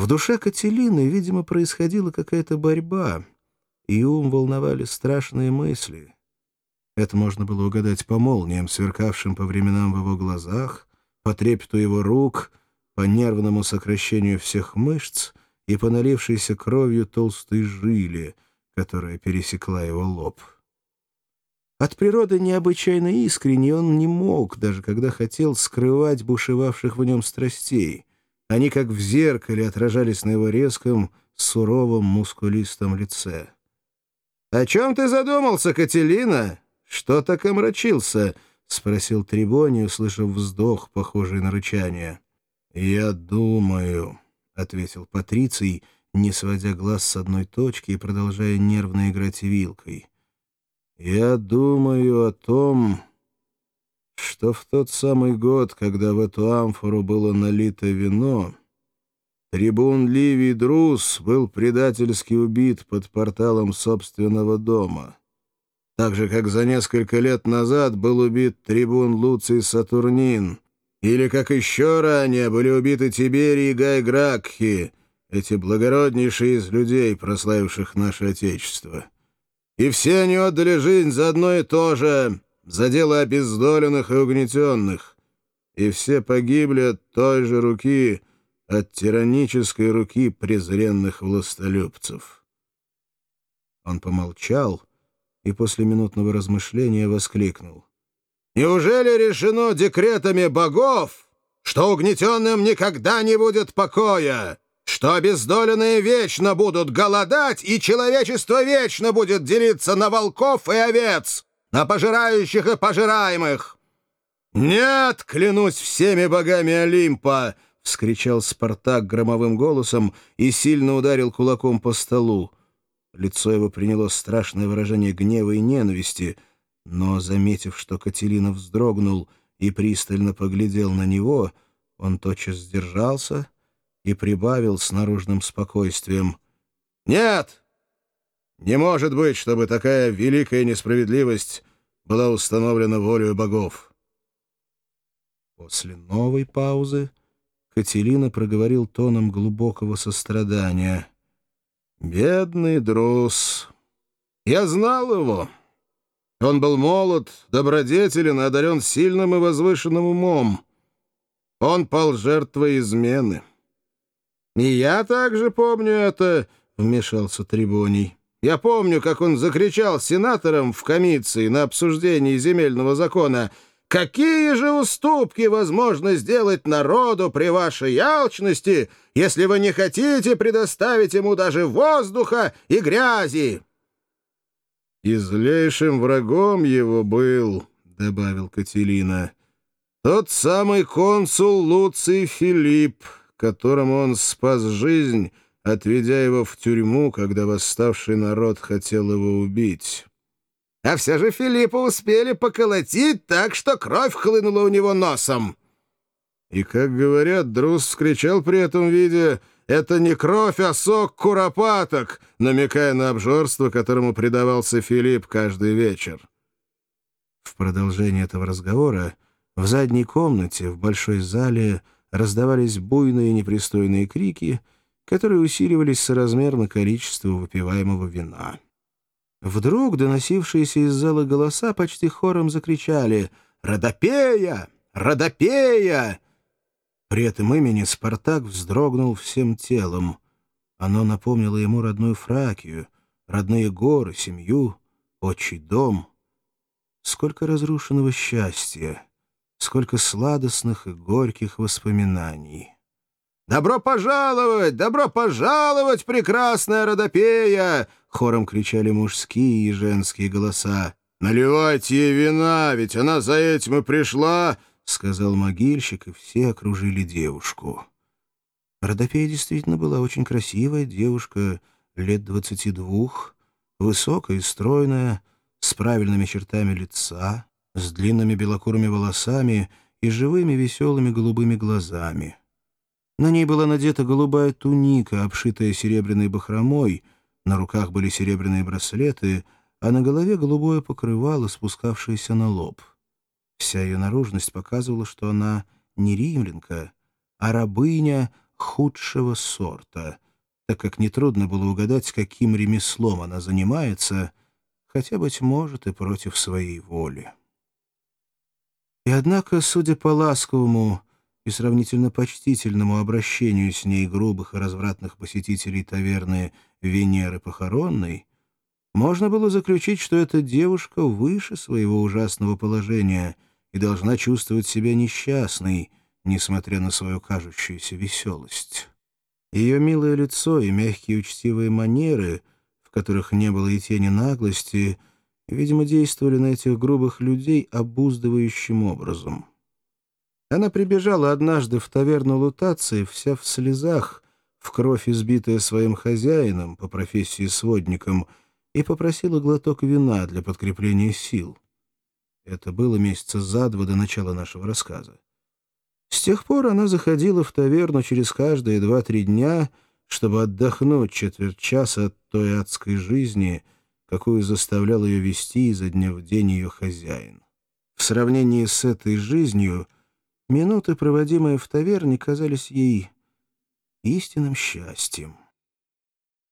В душе Кателины, видимо, происходила какая-то борьба, и ум волновали страшные мысли. Это можно было угадать по молниям, сверкавшим по временам в его глазах, по трепету его рук, по нервному сокращению всех мышц и по налившейся кровью толстой жиле, которая пересекла его лоб. От природы необычайно искренне он не мог, даже когда хотел скрывать бушевавших в нем страстей. Они, как в зеркале, отражались на его резком, суровом, мускулистом лице. «О чем ты задумался, Кателина? Что так омрачился?» — спросил Трибони, услышав вздох, похожий на рычание. «Я думаю», — ответил Патриций, не сводя глаз с одной точки и продолжая нервно играть вилкой. Я думаю о том, что в тот самый год, когда в эту амфору было налито вино, трибун Ливий Друз был предательски убит под порталом собственного дома. Так же, как за несколько лет назад был убит трибун Луций Сатурнин, или как еще ранее были убиты Тиберий и Гай Гракхи, эти благороднейшие из людей, прославивших наше Отечество. И все они отдали жизнь за одно и то же, за дело обездоленных и угнетенных. И все погибли от той же руки, от тиранической руки презренных властолюбцев. Он помолчал и после минутного размышления воскликнул. «Неужели решено декретами богов, что угнетенным никогда не будет покоя?» что обездоленные вечно будут голодать, и человечество вечно будет делиться на волков и овец, на пожирающих и пожираемых. «Нет, клянусь всеми богами Олимпа!» — вскричал Спартак громовым голосом и сильно ударил кулаком по столу. Лицо его приняло страшное выражение гнева и ненависти, но, заметив, что Кателина вздрогнул и пристально поглядел на него, он тотчас сдержался — и прибавил с наружным спокойствием. «Нет! Не может быть, чтобы такая великая несправедливость была установлена волею богов!» После новой паузы Катерина проговорил тоном глубокого сострадания. «Бедный Друс! Я знал его!» Он был молод, добродетелен и одарен сильным и возвышенным умом. Он пал жертвой измены. «И я также помню это», — вмешался Трибоний. «Я помню, как он закричал сенаторам в комиссии на обсуждении земельного закона «Какие же уступки возможно сделать народу при вашей алчности, если вы не хотите предоставить ему даже воздуха и грязи?» «И злейшим врагом его был», — добавил Кателина, — «тот самый консул Луций Филипп, которому он спас жизнь, отведя его в тюрьму, когда восставший народ хотел его убить. А все же Филиппа успели поколотить так, что кровь хлынула у него носом. И, как говорят, Друз скричал при этом виде «Это не кровь, а сок куропаток», намекая на обжорство, которому предавался Филипп каждый вечер. В продолжение этого разговора в задней комнате, в большой зале, раздавались буйные непристойные крики, которые усиливались соразмерно количеству выпиваемого вина. Вдруг доносившиеся из зала голоса почти хором закричали «Родопея! Родопея!» При этом имени Спартак вздрогнул всем телом. Оно напомнило ему родную Фракию, родные горы, семью, отчий дом. Сколько разрушенного счастья! сколько сладостных и горьких воспоминаний. «Добро пожаловать! Добро пожаловать, прекрасная Родопея!» — хором кричали мужские и женские голоса. «Наливайте ей вина, ведь она за этим и пришла!» — сказал могильщик, и все окружили девушку. Родопея действительно была очень красивая девушка, лет двадцати двух, высокая и стройная, с правильными чертами лица, с длинными белокурыми волосами и живыми веселыми голубыми глазами. На ней была надета голубая туника, обшитая серебряной бахромой, на руках были серебряные браслеты, а на голове голубое покрывало, спускавшееся на лоб. Вся ее наружность показывала, что она не римлянка, а рабыня худшего сорта, так как нетрудно было угадать, каким ремеслом она занимается, хотя, быть может, и против своей воли. И однако, судя по ласковому и сравнительно почтительному обращению с ней грубых и развратных посетителей таверны Венеры Похоронной, можно было заключить, что эта девушка выше своего ужасного положения и должна чувствовать себя несчастной, несмотря на свою кажущуюся веселость. Ее милое лицо и мягкие учтивые манеры, в которых не было и тени наглости, видимо, действовали на этих грубых людей обуздывающим образом. Она прибежала однажды в таверну Лутации, вся в слезах, в кровь избитая своим хозяином, по профессии сводником, и попросила глоток вина для подкрепления сил. Это было месяца за два до начала нашего рассказа. С тех пор она заходила в таверну через каждые два-три дня, чтобы отдохнуть четверть часа от той адской жизни, какую заставлял ее вести изо дня в день ее хозяин. В сравнении с этой жизнью — Минуты, проводимые в таверне, казались ей истинным счастьем.